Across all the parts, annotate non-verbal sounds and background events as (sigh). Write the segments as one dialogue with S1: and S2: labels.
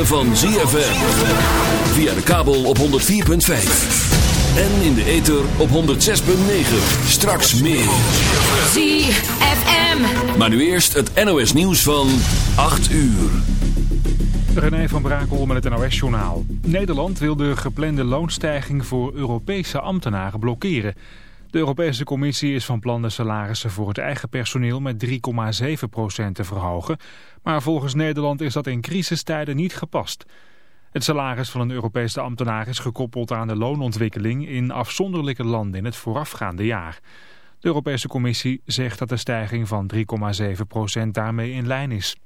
S1: ritme van ZFM. Via de kabel op 104.5. En in de ether op 106.9. Straks meer.
S2: ZFM.
S1: Maar nu eerst het NOS nieuws van 8 uur.
S3: René van Brakel met het NOS-journaal. Nederland wil de geplande loonstijging voor Europese ambtenaren blokkeren. De Europese Commissie is van plan de salarissen voor het eigen personeel met 3,7% te verhogen. Maar volgens Nederland is dat in crisistijden niet gepast. Het salaris van een Europese ambtenaar is gekoppeld aan de loonontwikkeling in afzonderlijke landen in het voorafgaande jaar. De Europese Commissie zegt dat de stijging van 3,7% daarmee in lijn is.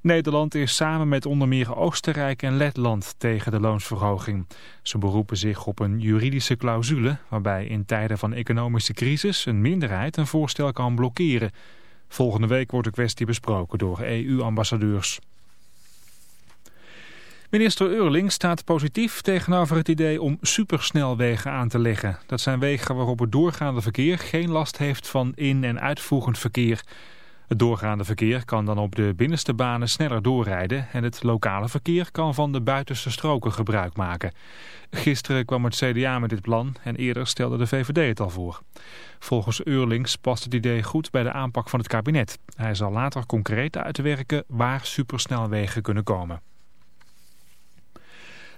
S3: Nederland is samen met onder meer Oostenrijk en Letland tegen de loonsverhoging. Ze beroepen zich op een juridische clausule waarbij in tijden van economische crisis een minderheid een voorstel kan blokkeren. Volgende week wordt de kwestie besproken door EU-ambassadeurs. Minister Eurling staat positief tegenover het idee om supersnelwegen aan te leggen. Dat zijn wegen waarop het doorgaande verkeer geen last heeft van in- en uitvoegend verkeer. Het doorgaande verkeer kan dan op de binnenste banen sneller doorrijden en het lokale verkeer kan van de buitenste stroken gebruik maken. Gisteren kwam het CDA met dit plan en eerder stelde de VVD het al voor. Volgens Eurlings past het idee goed bij de aanpak van het kabinet. Hij zal later concreet uitwerken waar supersnelwegen kunnen komen.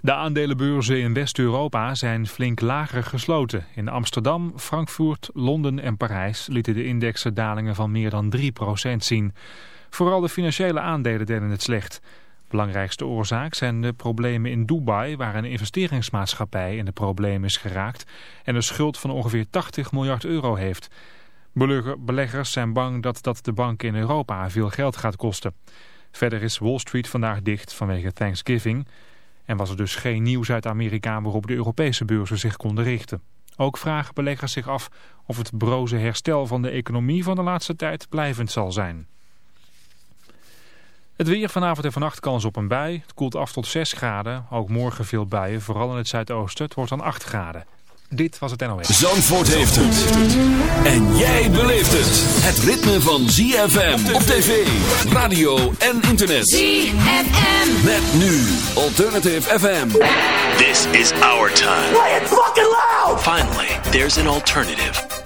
S3: De aandelenbeurzen in West-Europa zijn flink lager gesloten. In Amsterdam, Frankfurt, Londen en Parijs lieten de indexen dalingen van meer dan 3% zien. Vooral de financiële aandelen deden het slecht. Belangrijkste oorzaak zijn de problemen in Dubai, waar een investeringsmaatschappij in de problemen is geraakt en een schuld van ongeveer 80 miljard euro heeft. Beleggers zijn bang dat dat de banken in Europa veel geld gaat kosten. Verder is Wall Street vandaag dicht vanwege Thanksgiving... En was er dus geen nieuws uit Amerika waarop de Europese beurzen zich konden richten. Ook vragen beleggers zich af of het broze herstel van de economie van de laatste tijd blijvend zal zijn. Het weer vanavond en vannacht kans op een bui. Het koelt af tot 6 graden. Ook morgen veel buien, vooral in het zuidoosten. Het wordt dan 8 graden. Dit was het NOS.
S1: Zandvoort heeft het. En jij beleeft het. Het ritme van ZFM op tv, radio en internet.
S2: ZFM.
S1: Met nu Alternative FM.
S4: This is our time.
S5: Play it fucking loud!
S4: Finally, there's an alternative.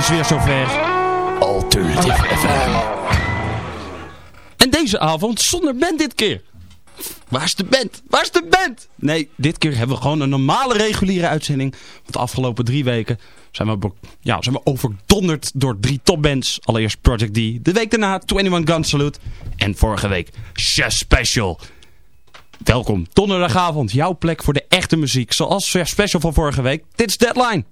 S2: Is
S5: weer zover. Alternative FM. En deze avond zonder band dit keer. Waar is de band? Waar is de band? Nee, dit keer hebben we gewoon een normale reguliere uitzending. Want de afgelopen drie weken zijn we, ja, zijn we overdonderd door drie topbands. Allereerst Project D, de week daarna 21 Gun Salute. En vorige week Chef Special. Welkom, donderdagavond, jouw plek voor de echte muziek. Zoals Chef Special van vorige week. Dit is Deadline.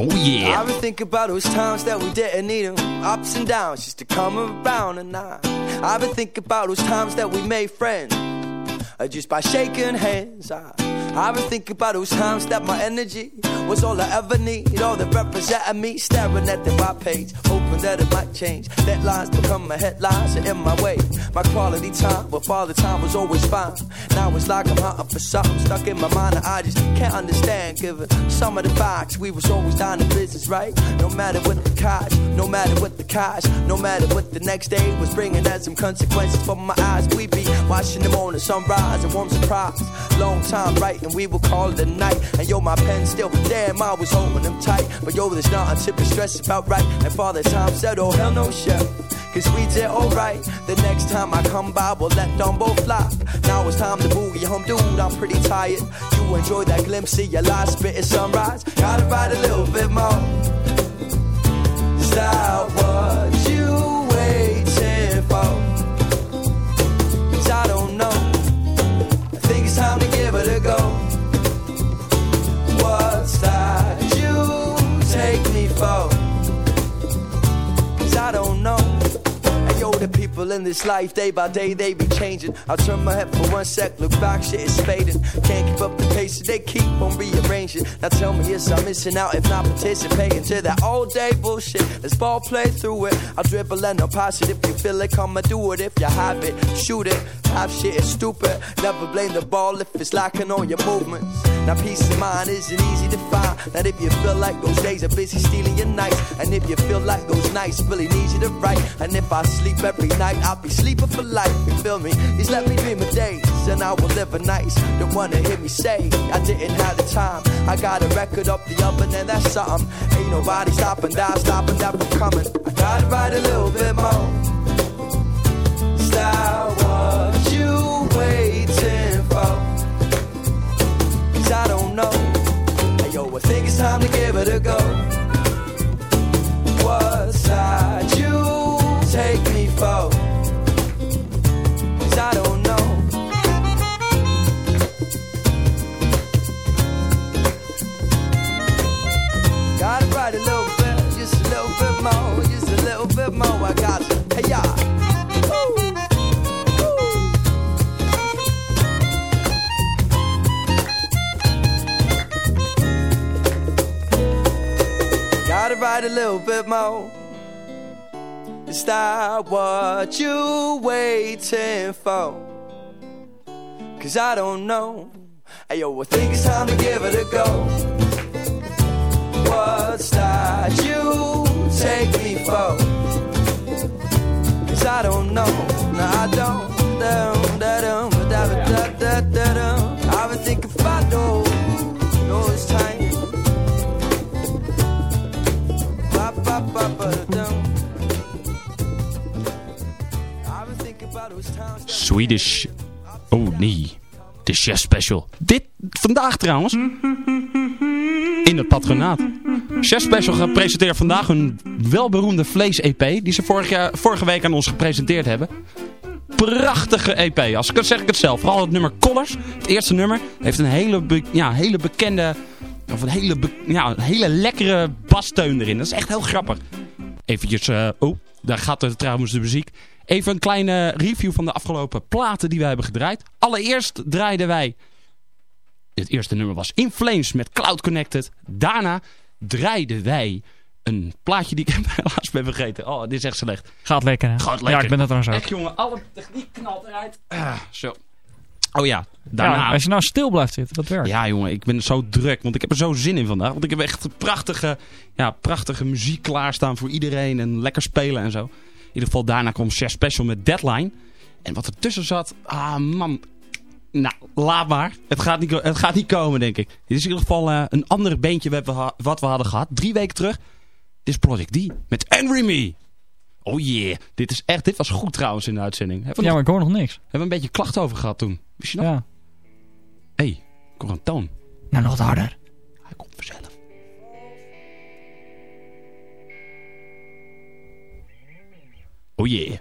S5: Oh yeah.
S6: I been thinking about those times that we didn't need 'em, Ups and downs just to come around and I I've been thinking about those times that we made friends Uh, just by shaking hands I, I've been thinking about those times that my energy Was all I ever need. All that represented me Staring at the white page Hoping that it might change. Deadlines become my headlines and in my way. My quality time with all the time was always fine. Now it's like I'm hunting for something Stuck in my mind that I just can't understand. Given some of the facts We was always down to business, right? No matter what the cost No matter what the cost No matter what the next day was bringing Had some consequences for my eyes. We be watching them on the sunrise And warm surprise Long time writing We will call it a night And yo, my pen still Damn, I was holding them tight But yo, there's nothing to be stressed about, right? And Father Time said, oh, hell no, chef Cause we did alright. The next time I come by, we'll let both flop. Now it's time to boogie home, dude. I'm pretty tired. You enjoy that glimpse of your last bit of sunrise. Gotta ride a little bit more. That what you people in this life, day by day, they be changing. I turn my head for one sec, look back, shit is fading. Can't keep up the they keep on rearranging. Now tell me, is I'm missing out if not participating to that all day bullshit? Let's ball play through it. I'll dribble and I'll pass it if you feel it. Come and do it if you have it. Shoot it. Half shit is stupid. Never blame the ball if it's lacking on your movements. Now peace of mind isn't easy to find. That if you feel like those days are busy stealing your nights, and if you feel like those nights really need you to write, and if I sleep every night, I'll be sleeping for life. You feel me? Just let me dream of days, and I will live a nights. Don't wanna hear me say I didn't have the time. I got a record up the oven, and that's something. Ain't nobody stopping that, stopping that from coming. I gotta write a little bit more. Style what you waiting for. Cause I don't know. Hey, yo, I think it's time to give it a go. What side you take more. I got. Hey, yeah. Gotta write a little bit more. That what you waiting for? Cause I don't know. Hey I think it's time to give it a go. What's that you take me for? I don't know. No, I don't. Dum, da, dum, da, da, da, da, da, dum. I've been thinking about those, those times. Ba, ba, ba, ba, dum. I've been thinking about those times that-
S5: Swedish. Oh nee. De chef special. Dit vandaag trouwens. (laughs) In het patronaat. Chef special gepresenteerd vandaag hun welberoemde vlees-EP. Die ze vorig jaar, vorige week aan ons gepresenteerd hebben. Prachtige EP. Als ik het zeg ik het zelf. Vooral het nummer Collars. Het eerste nummer. Heeft een hele, ja, hele bekende... Of een hele, ja, hele lekkere bassteun erin. Dat is echt heel grappig. Eventjes, eh, oh, daar gaat er trouwens de muziek. Even een kleine review van de afgelopen platen die wij hebben gedraaid. Allereerst draaiden wij, het eerste nummer was In Flames met Cloud Connected. Daarna draaiden wij een plaatje die ik (laughs) helaas ben vergeten. Oh, dit is echt slecht.
S7: Gaat lekker, hè?
S5: Gaat lekker.
S7: Ja, ik ben dat trouwens ook.
S5: Echt jongen, alle techniek knalt eruit. Ah, zo. Oh ja, daarna...
S7: Ja, als je nou stil blijft zitten, dat werkt.
S5: Ja, jongen, ik ben zo druk. Want ik heb er zo zin in vandaag. Want ik heb echt prachtige, ja, prachtige muziek klaarstaan voor iedereen. En lekker spelen en zo. In ieder geval, daarna kwam Chef Special met Deadline. En wat er tussen zat, ah man. Nou, laat maar. Het gaat niet, het gaat niet komen, denk ik. Dit is in ieder geval eh, een ander beentje wat we, hadden gehad. Drie weken terug. Dit is Project D met Angry Me. Oh yeah. Dit, is echt, dit was goed trouwens in de uitzending. Hebben we,
S7: Ja,
S5: nog-
S7: maar ik hoor nog niks.
S5: hebben we een beetje klachten over gehad toen. Wist je nog?
S7: Ja.
S5: Hé, hey, ik hoor een toon.
S7: Nou, nog wat harder.
S5: Hij komt vanzelf. Oh yeah.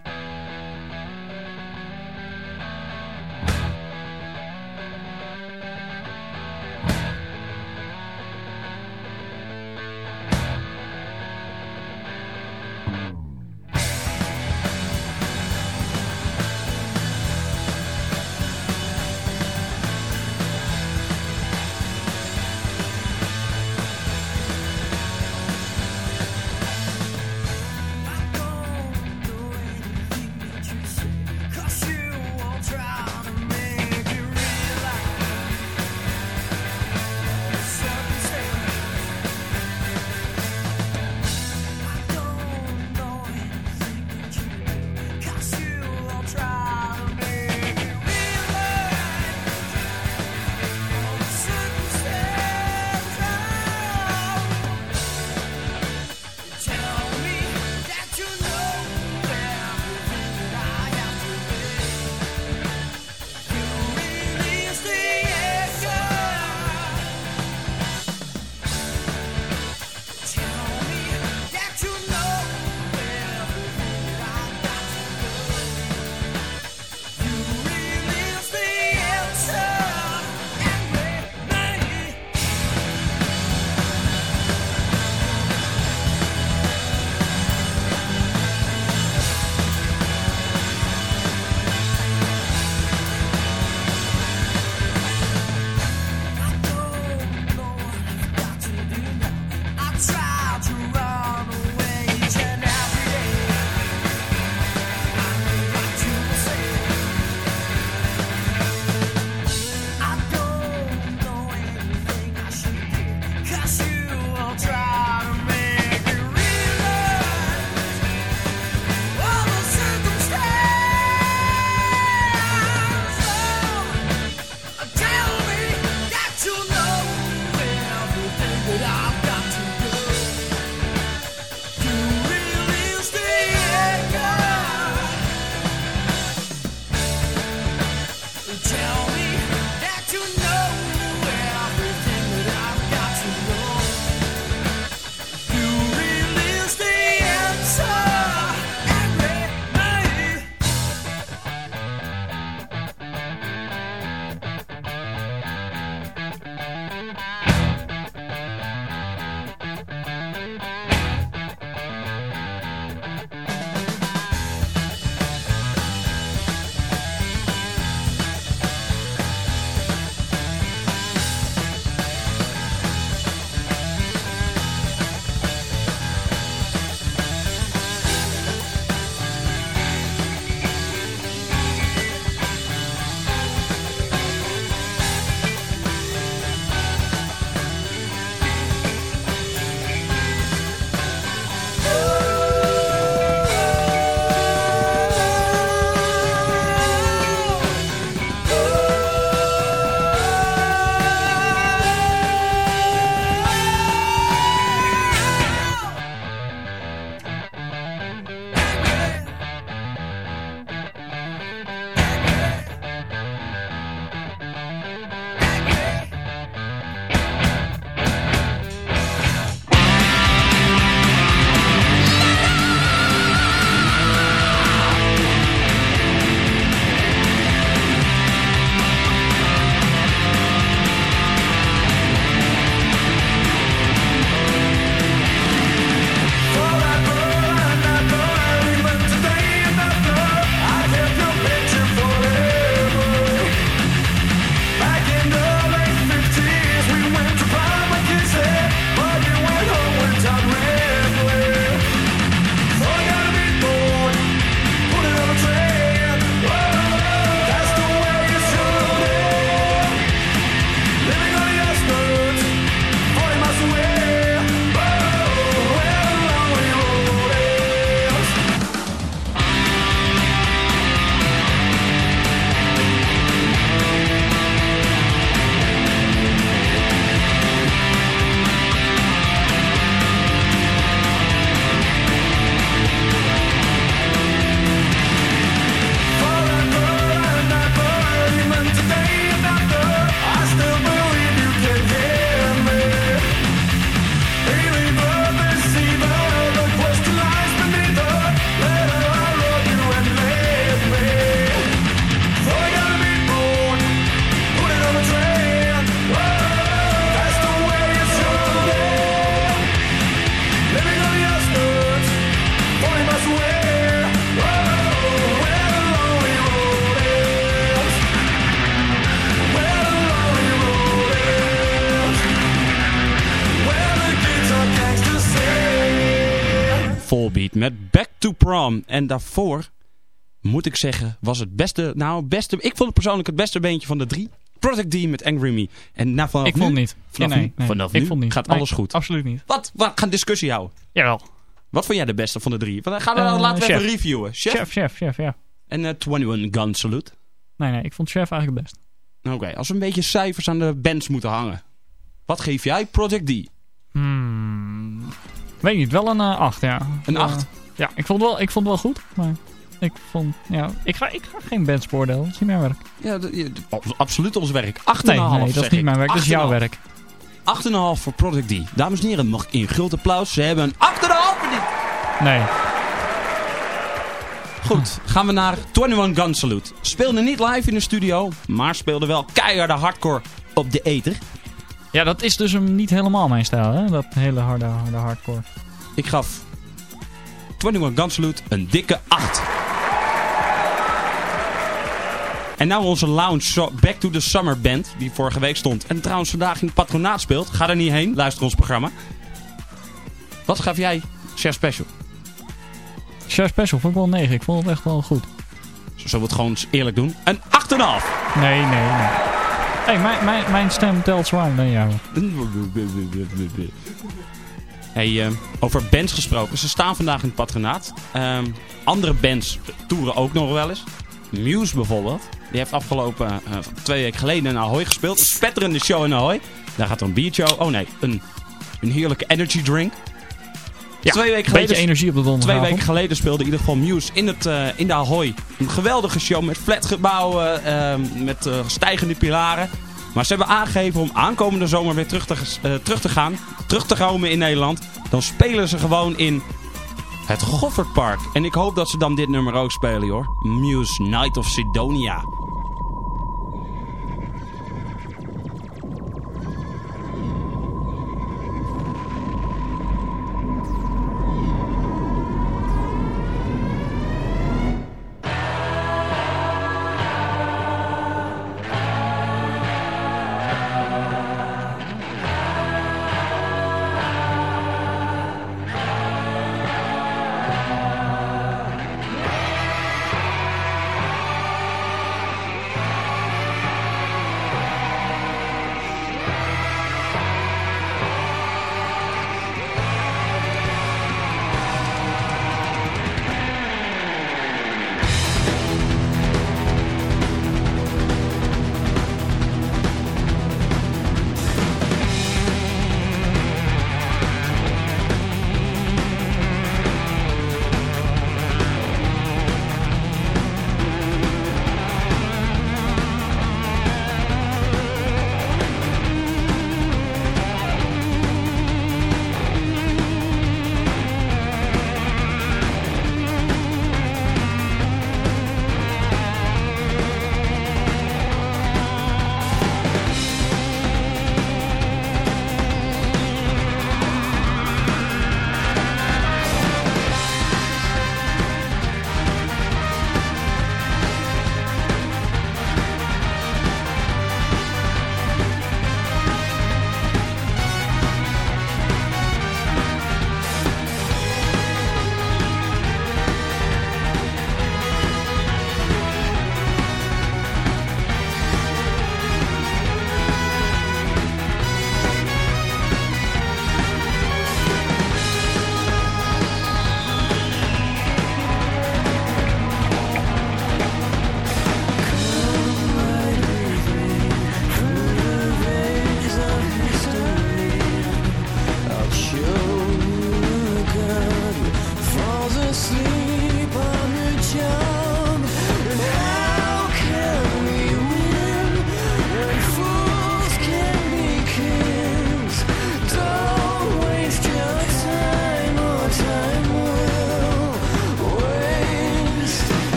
S5: Back to Prom. En daarvoor, moet ik zeggen, was het beste... Nou, beste, ik vond het persoonlijk het beste beentje van de drie. Project D met Angry Me. En na, vanaf
S7: Ik
S5: nu,
S7: vond niet.
S5: Vanaf
S7: nee,
S5: vanaf
S7: ik
S5: nu
S7: vond niet.
S5: gaat alles goed.
S7: Absoluut niet.
S5: Wat? We gaan discussie houden.
S7: Jawel.
S5: Wat vond jij de beste van de drie? Gaan we,
S7: Eh,
S5: laten we
S7: Chef.
S5: even reviewen. Chef,
S7: Chef, chef, chef, ja.
S5: en eh 21 Gun Salute.
S7: Nee, nee, ik vond Chef eigenlijk het best.
S5: Oké, als we een beetje cijfers aan de bands moeten hangen. Wat geef jij Project D?
S7: Hmm. Weet niet, wel een 8, ja.
S5: Een
S7: Eh,
S5: acht?
S7: Ja, ik vond, het wel, ik vond het wel goed, maar ik vond, ja, ik ga, ik ga geen bands beoordelen, dat is niet mijn werk.
S5: Ja, dat- absoluut ons werk. 8,5
S7: Nee, nee, dat is niet
S5: ik.
S7: mijn werk, dat is jouw
S5: 8,5.
S7: werk.
S5: 8,5 voor Project D. Dames en heren, mag in groot applaus. Ze hebben een 8,5 verdiend.
S7: Nee.
S5: Goed, gaan we naar 21 Gun Salute. Speelde niet live in de studio, maar speelde wel keiharde hardcore op de ether.
S7: Ja, dat is dus hem niet helemaal mijn stijl, hè? Dat hele harde, harde hardcore.
S5: Ik gaf 21 Gun Salute een dikke 8. En nou onze lounge Back to the Summer Band, die vorige week stond. En trouwens vandaag in het patronaat speelt. Ga er niet heen, luister ons programma. Wat gaf jij, Chef Special?
S7: Chef Special vond ik wel een 9, ik vond het echt wel goed.
S5: Zullen we het gewoon eerlijk doen? Een 8,5.
S7: Nee, nee, nee. Hey, mijn, mijn, mijn stem telt zwaar dan jou. (laughs)
S5: Hey, eh, over bands gesproken. Ze staan vandaag in het patronaat. Ehm, andere bands toeren ook nog wel eens. Muse bijvoorbeeld. Die heeft afgelopen eh, twee weken geleden in Ahoy gespeeld. Een spetterende show in Ahoy. Daar gaat er een biertje Oh nee, een, een heerlijke energy drink.
S7: Ja,
S5: twee weken
S7: Beetje
S5: geleden,
S7: energie op de
S5: twee weken geleden speelde in ieder geval Muse in, het, eh, in de Ahoy. Een geweldige show met flatgebouwen, ehm, met eh, stijgende pilaren. Maar ze hebben aangegeven om aankomende zomer weer terug te, terug te gaan. Terug te komen in Nederland. Dan spelen ze gewoon in het Goffertpark. En ik hoop dat ze dan dit nummer ook spelen hoor. Muse Night of Sidonia.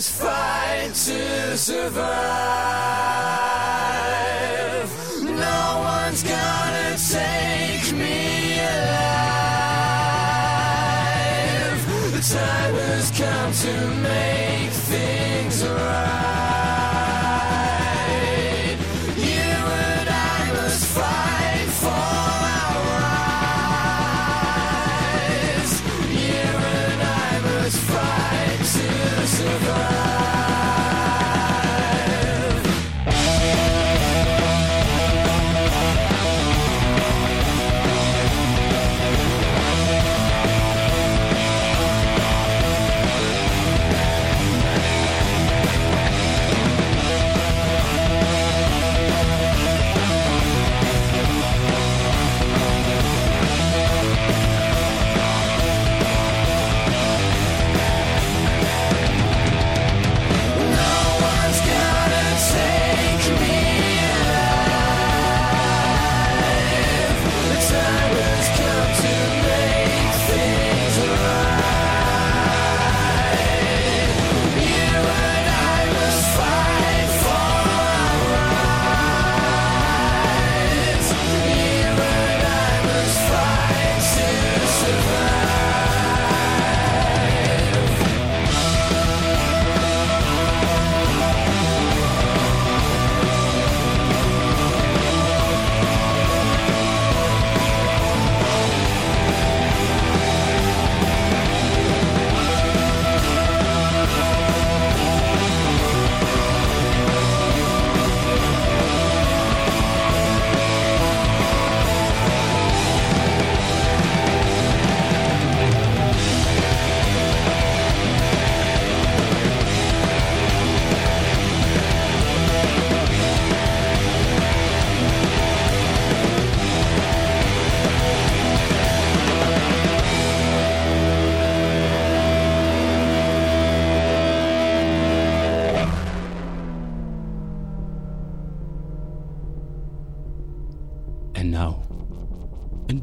S2: I must fight to survive. No one's gonna take me alive. The time has come to make things right.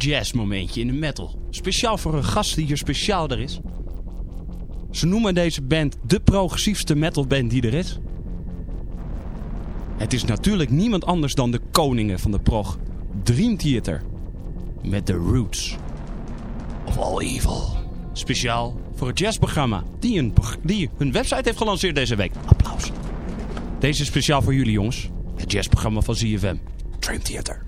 S5: Jazzmomentje in de metal. Speciaal voor een gast die hier speciaal er is. Ze noemen deze band de progressiefste metalband die er is. Het is natuurlijk niemand anders dan de koningen van de prog. Dream Theater. Met The Roots. Of All Evil. Speciaal voor het jazzprogramma die, die hun website heeft gelanceerd deze week. Applaus. Deze is speciaal voor jullie jongens. Het jazzprogramma van ZFM. Dream Theater.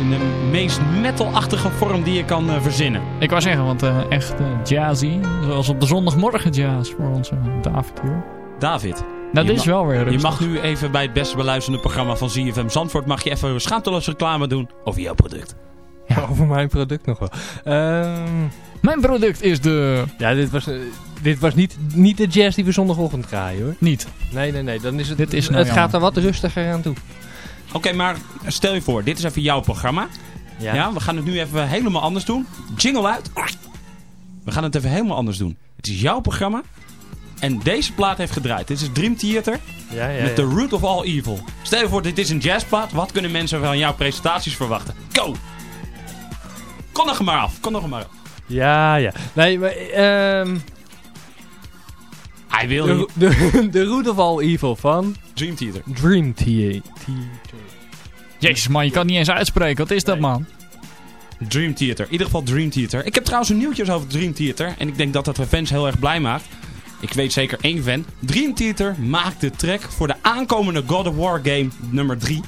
S5: In de meest metalachtige vorm die je kan eh, verzinnen.
S7: Ik wou zeggen, want eh, echt eh, jazzy. Zoals op de zondagmorgen jazz voor onze David hier.
S5: David.
S7: Nou,
S5: Je
S7: dit is wel weer
S5: Je mag nu even bij het best beluisterde programma van ZFM Zandvoort... mag je even schaamteloos reclame doen over jouw product. (laughs)
S8: Over mijn product nog wel. Ehm,
S7: Mijn product is de...
S8: ja, dit was, dit was niet, niet de jazz die we zondagochtend draaien hoor.
S7: Niet.
S8: Nee, nee, nee. Dan is het,
S7: Dit is nou
S8: het
S7: jammer.
S8: gaat er wat rustiger aan toe.
S5: Oké, maar stel je voor, dit is even jouw programma. Ja. we gaan het nu even helemaal anders doen. Jingle uit. We gaan het even helemaal anders doen. Het is jouw programma. En deze plaat heeft gedraaid. Dit is Dream Theater
S8: Ja, ja,
S5: met The Root of All Evil. Stel je voor, dit is een jazzplaat. Wat kunnen mensen van jouw presentaties verwachten? Go! Kom nog maar af. Kom nog maar af.
S8: Ja, ja. Nee, maar... ehm
S5: Hij wil
S8: de,
S5: niet.
S8: de, (laughs) de Root of All Evil van
S5: Dream Theater.
S8: Dream Theater.
S7: Jezus man, je kan het niet eens uitspreken. Wat is dat man?
S5: Dream Theater. In ieder geval Dream Theater. Ik heb trouwens een nieuwtje over Dream Theater. En ik denk dat dat de fans heel erg blij maakt. Ik weet zeker één fan. Dream Theater maakt de track voor de aankomende God of War game nummer 3.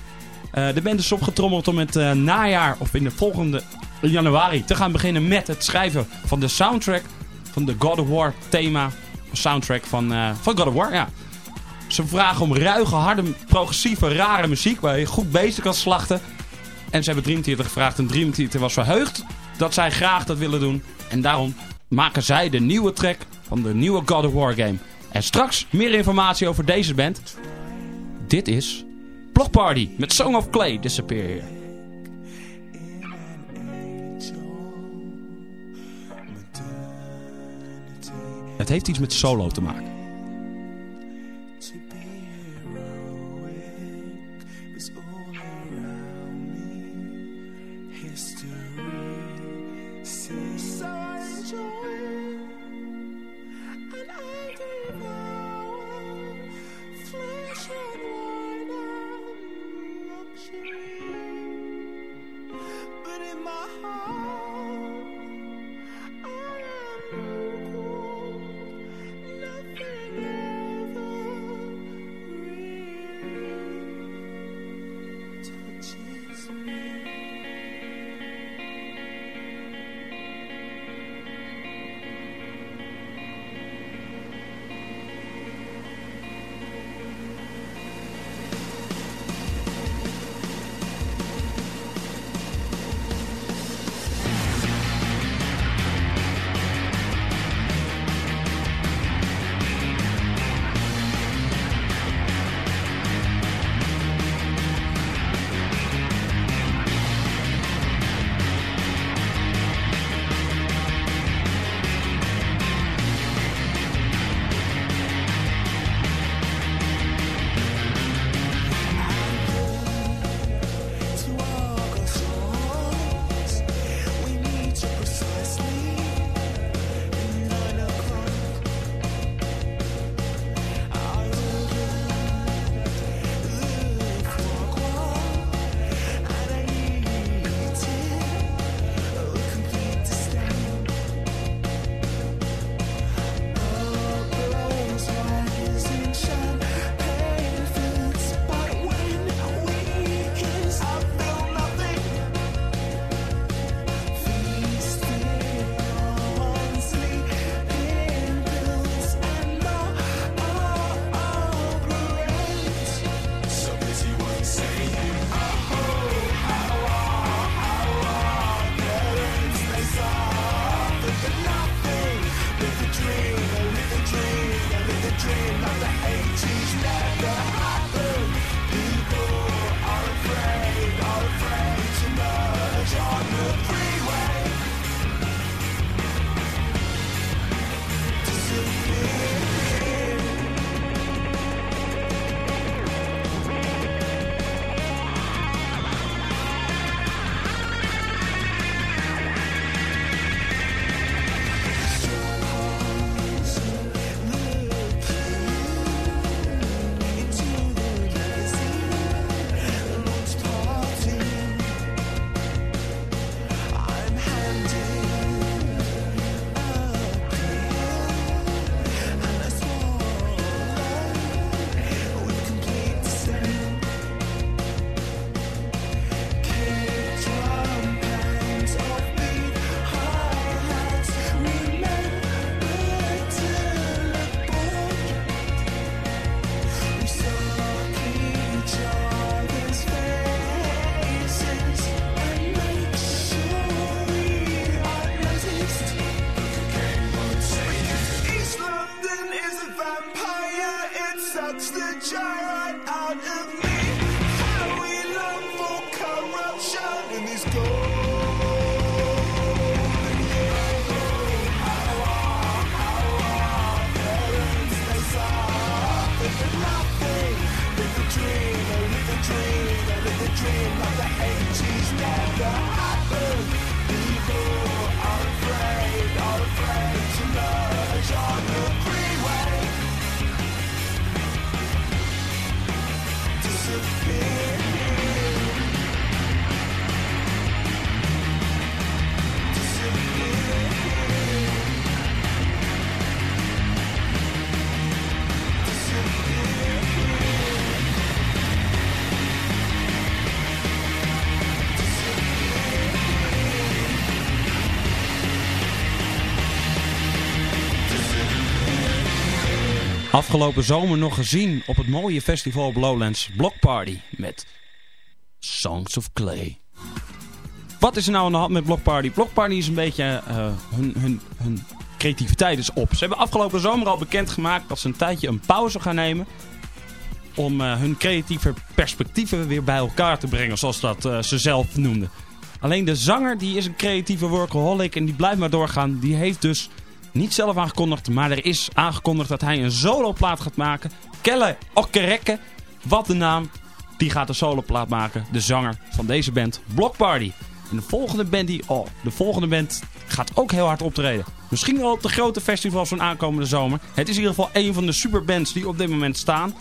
S5: Eh, de band is opgetrommeld om het eh, najaar of in de volgende januari te gaan beginnen met het schrijven van de soundtrack van de God of War thema. Soundtrack van, eh, van God of War, ja. Ze vragen om ruige, harde, progressieve, rare muziek waar je goed bezig kan slachten. En ze hebben Dream Theater gevraagd en Dream Theater was verheugd dat zij graag dat willen doen. En daarom maken zij de nieuwe track van de nieuwe God of War game. En straks meer informatie over deze band. Dit is Block Party met Song of Clay Disappear. Het heeft iets met solo te maken.
S9: Afgelopen zomer nog gezien op het mooie festival op Lowlands Block Party met Songs of Clay. Wat is er nou aan de hand met Block Party? Block Party is een beetje eh, hun, hun, hun creativiteit is op. Ze hebben afgelopen zomer al bekendgemaakt dat ze een tijdje een pauze gaan nemen om eh, hun creatieve perspectieven weer bij elkaar te brengen, zoals dat eh, ze zelf noemden. Alleen de zanger, die is een creatieve workaholic en die blijft maar doorgaan. Die heeft dus niet zelf aangekondigd, maar er is aangekondigd dat hij een soloplaat gaat maken. Kelle Okkereke, wat de naam, die gaat een soloplaat maken. De zanger van deze band, Block Party. En de volgende band, die, oh, de volgende band gaat ook heel hard optreden. Misschien wel op de grote festivals van aankomende zomer. Het is in ieder geval een van de superbands die op dit moment staan.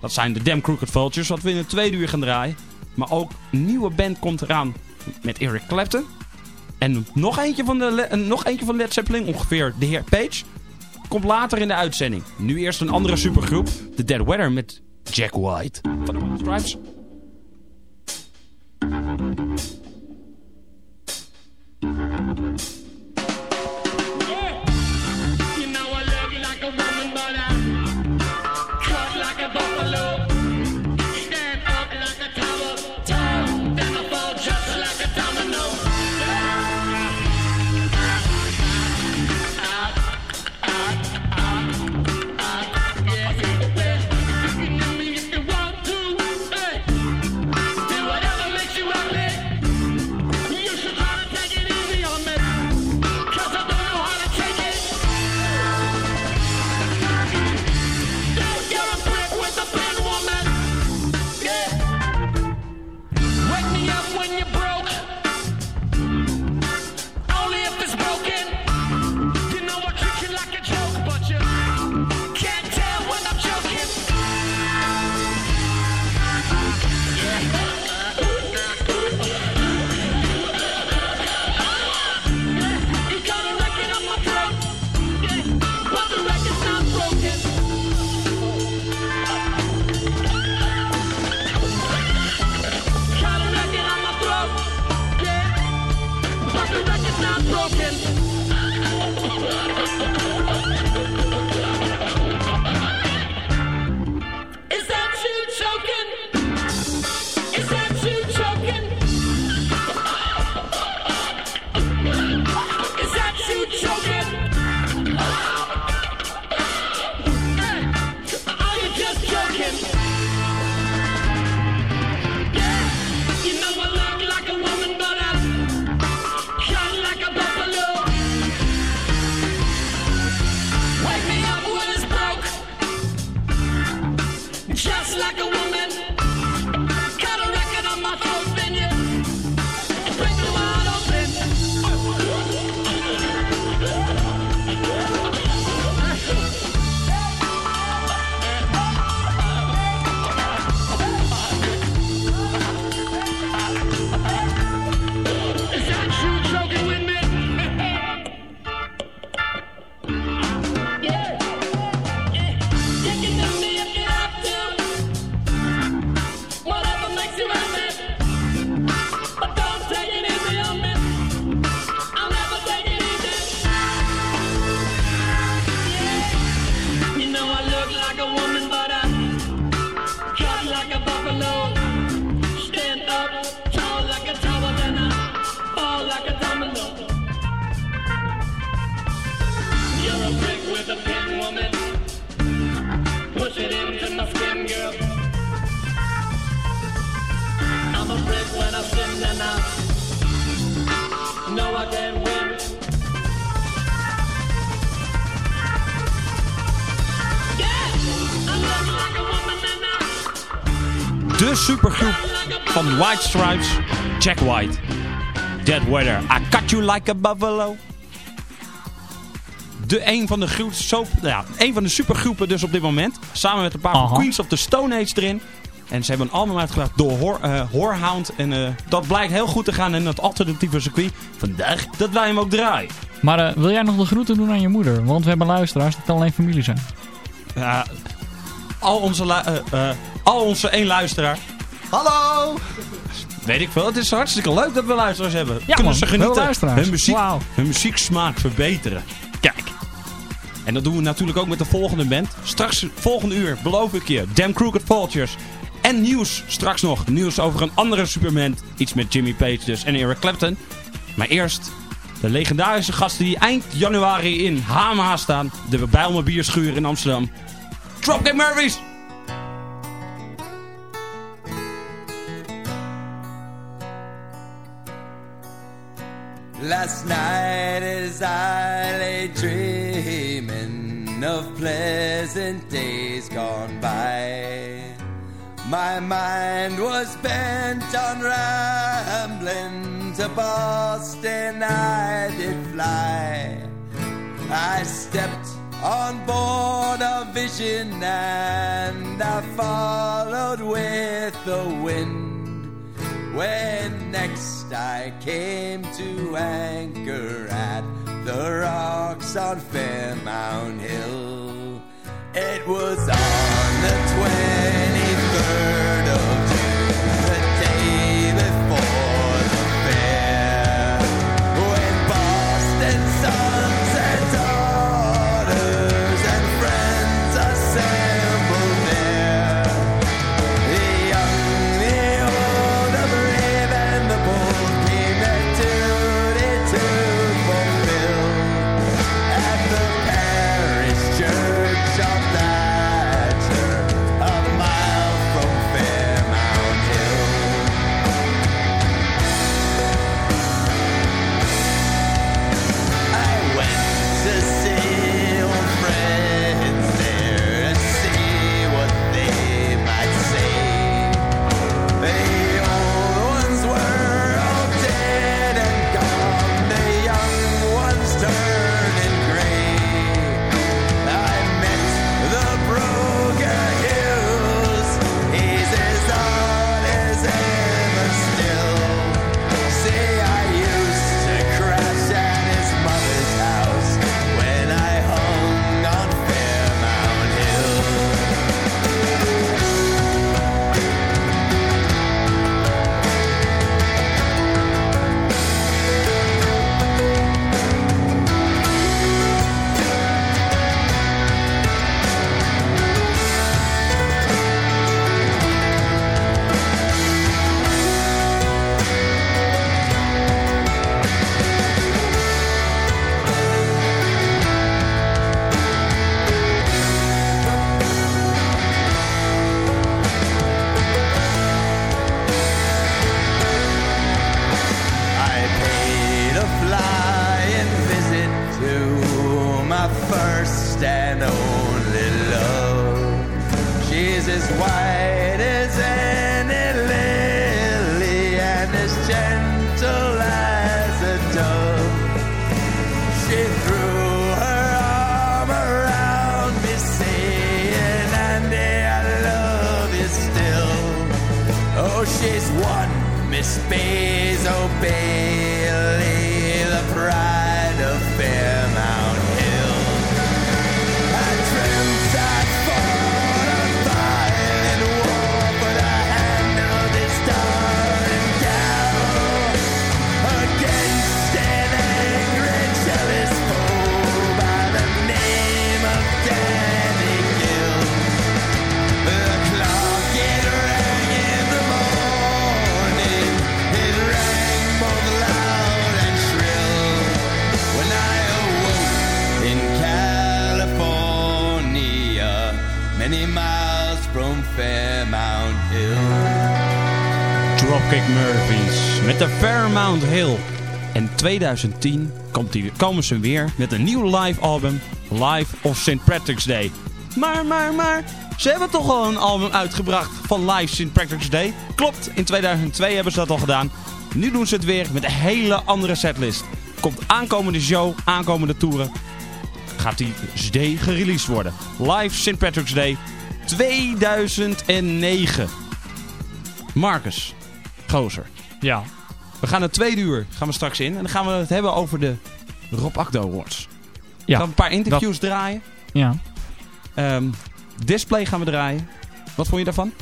S9: Dat zijn de Damn Crooked Vultures, wat we in het tweede uur gaan draaien. Maar ook een nieuwe band komt eraan met Eric Clapton. En nog eentje van, de, nog eentje van Led Zeppelin, ongeveer de heer Page, komt later in de uitzending. Nu eerst een andere supergroep, The Dead Weather met Jack White van de Stripes. De
S5: supergroep van White Stripes, Jack White. Dead Weather, I cut you like a buffalo. De een van de, groep, zo, ja, een van de supergroepen dus op dit moment. Samen met een paar van. Queens of the Stone Age erin. En ze hebben een album uitgebracht door Hoor, eh, Hoorhound. En eh, dat blijkt heel goed te gaan in het alternatieve circuit. Vandaag dat wij hem ook draaien.
S7: Maar eh, wil jij nog de groeten doen aan je moeder? Want we hebben luisteraars dat kan alleen familie zijn.
S5: Ja, al onze, al onze één luisteraar. Hallo! Weet ik veel. Het is hartstikke leuk dat we luisteraars hebben.
S7: Ja,
S5: Kunnen
S7: man,
S5: ze genieten. Hun, muziek,
S7: Wauw.
S5: hun muzieksmaak verbeteren. Kijk. En dat doen we natuurlijk ook met de volgende band. Straks, volgende uur, beloof ik je. Damn Crooked Vultures. En nieuws. Straks nog nieuws over een andere superband. Iets met Jimmy Page dus en Eric Clapton. Maar eerst de legendarische gasten die eind januari in Hama staan. De Bijlmer Bierschuur in Amsterdam. Dropkick Murphys!
S6: Last night as I lay dreaming of pleasant days gone by, my mind was bent on rambling to Boston. I did fly. I stepped on board a vision and I followed with the wind. When next I came to anchor at the rocks on Fairmount Hill, it was on the 23rd first and only love. She's as white as any lily and as gentle as a dove. She threw her arm around me, saying, Andy, I love you still. Oh, she's one Miss Basil
S5: Dropkick Murphys met de Fairmount Hill. En 2010 komt die, komen ze weer met een nieuw live album, Live of St. Patrick's Day. Maar, maar, maar, Ze hebben toch al een album uitgebracht van Live St. Patrick's Day. Klopt, in 2002 hebben ze dat al gedaan. Nu doen ze het weer met een hele andere setlist. Komt aankomende show, aankomende toeren. Gaat die day gereleased worden. Live St. Patrick's Day 2009. Marcus, gozer.
S7: Ja.
S5: We gaan het tweede uur gaan we straks in. En dan gaan we het hebben over de Rob Akdo Awards.
S7: Ja.
S5: gaan we een paar interviews draaien.
S7: Ja.
S5: Ehm, display gaan we draaien. Wat vond je daarvan?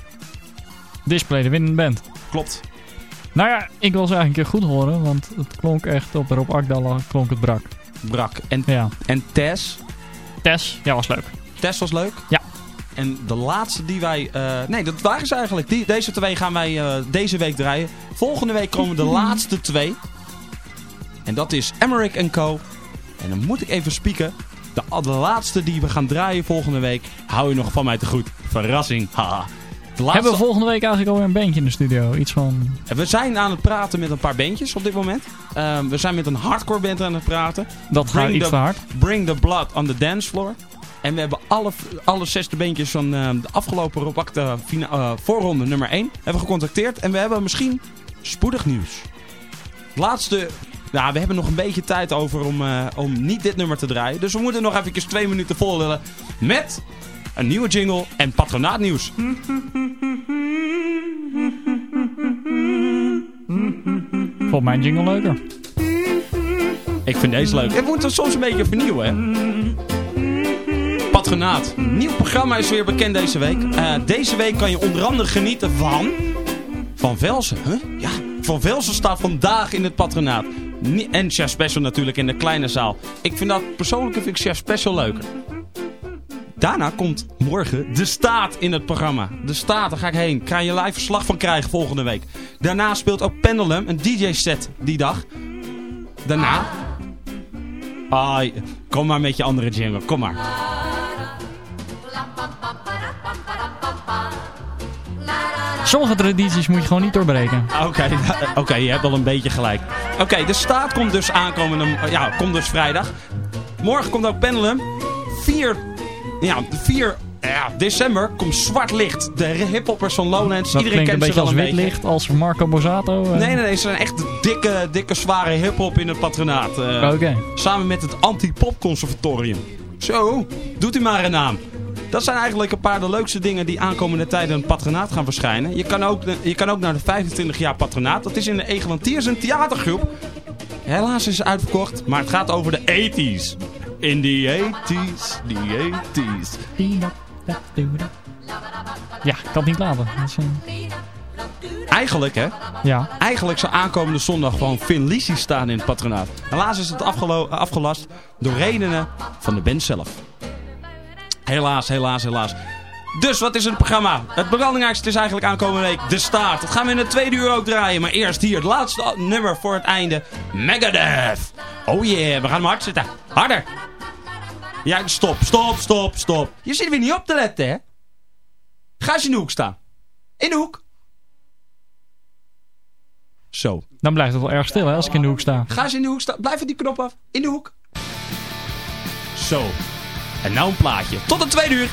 S7: Display, de winnende band.
S5: Klopt.
S7: Nou ja, ik wil ze eigenlijk een keer goed horen, want het klonk echt op Rob Akdala klonk het brak.
S5: Brak. En,
S7: Ja.
S5: en Tess.
S7: Tess, ja was leuk.
S5: Tess was leuk.
S7: Ja.
S5: En de laatste die wij... eh, nee, dat waren ze eigenlijk. Die, deze twee gaan wij eh, deze week draaien. Volgende week komen de (laughs) laatste twee. En dat is Emmerich Co. En dan moet ik even spieken. De, de laatste die we gaan draaien volgende week. Hou je nog van mij te goed. Verrassing. Haha. Laatste...
S7: Hebben we volgende week eigenlijk alweer een bandje in de studio? Iets van...
S5: We zijn aan het praten met een paar bandjes op dit moment. Ehm, we zijn met een hardcore band aan het praten.
S7: Dat gaat iets
S5: the-
S7: te hard.
S5: Bring the Blood on the Dance Floor. En we hebben alle, alle zesde bandjes van eh, de afgelopen Rob Acta fina- eh, voorronde nummer 1 hebben gecontacteerd. En we hebben misschien spoedig nieuws. Laatste... Ja, we hebben nog een beetje tijd over om, eh, om niet dit nummer te draaien. Dus we moeten nog even twee minuten vol lullen met een nieuwe jingle en patronaatnieuws.
S7: Vond mijn jingle leuker.
S5: Ik vind deze leuk. We moeten soms een beetje vernieuwen, hè? Patronaat. Nieuw programma is weer bekend deze week. Eh, deze week kan je onder andere genieten van... Van Velsen, huh? Ja, Van Velsen staat vandaag in het patronaat. En Chef Special natuurlijk in de kleine zaal. Ik vind dat, persoonlijk vind ik Chef Special leuker. Daarna komt morgen De Staat in het programma. De Staat, daar ga ik heen. Kan je live verslag van krijgen volgende week. Daarna speelt ook Pendulum, een DJ-set die dag. Daarna... Ah, kom maar met je andere jingle, kom maar.
S7: Sommige tradities moet je gewoon niet doorbreken.
S5: Oké, (laughs) oké, je hebt al een beetje gelijk. Oké, de staat komt dus aankomende, ja, komt dus vrijdag. Morgen komt ook Pendulum. 4, ja, 4 ja, december komt Zwart Licht. De hiphoppers van Lowlands.
S7: Dat
S5: Iedereen
S7: een
S5: kent ze
S7: beetje
S5: wel
S7: als
S5: een
S7: wit licht, als Marco Borsato. eh.
S5: Nee, nee, nee, ze zijn echt dikke, dikke, zware hiphop in het patronaat. eh,
S7: Oké.
S5: Samen met het Anti-Pop Conservatorium. Zo, doet u maar een naam. Dat zijn eigenlijk een paar de leukste dingen die aankomende tijden het patronaat gaan verschijnen. Je kan ook, je kan ook naar de 25 jaar patronaat. Dat is in de Egelantiers een theatergroep. Helaas is het uitverkocht, maar het gaat over de 80s. In die 80s, die 80s.
S7: Ja, ik kan het niet laten. Dat is, eh,
S5: Eigenlijk hè,
S7: ja.
S5: Eigenlijk zou aankomende zondag gewoon Finn Lisi staan in het patronaat. Helaas is het afgelast door redenen van de band zelf. Helaas, helaas, helaas. Dus wat is het programma? Het belangrijkste is eigenlijk aankomende week de staart. Dat gaan we in het tweede uur ook draaien. Maar eerst hier het laatste nummer voor het einde. Megadeth. Oh yeah, we gaan hem hard zitten. Harder. Ja, stop, stop, stop, stop. Je zit weer niet op te letten, hè? Ga eens in de hoek staan. In de hoek. Zo.
S7: Dan blijft het wel erg stil hè, als ik in de hoek sta.
S5: Ga eens in de hoek staan. Blijf van die knop af. In de hoek. Zo. En nou een plaatje. Tot het tweede uur.